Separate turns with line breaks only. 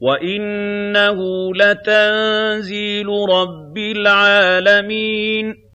وَإِنَّهُ لَتَنزِيلُ رَبِّ الْعَالَمِينَ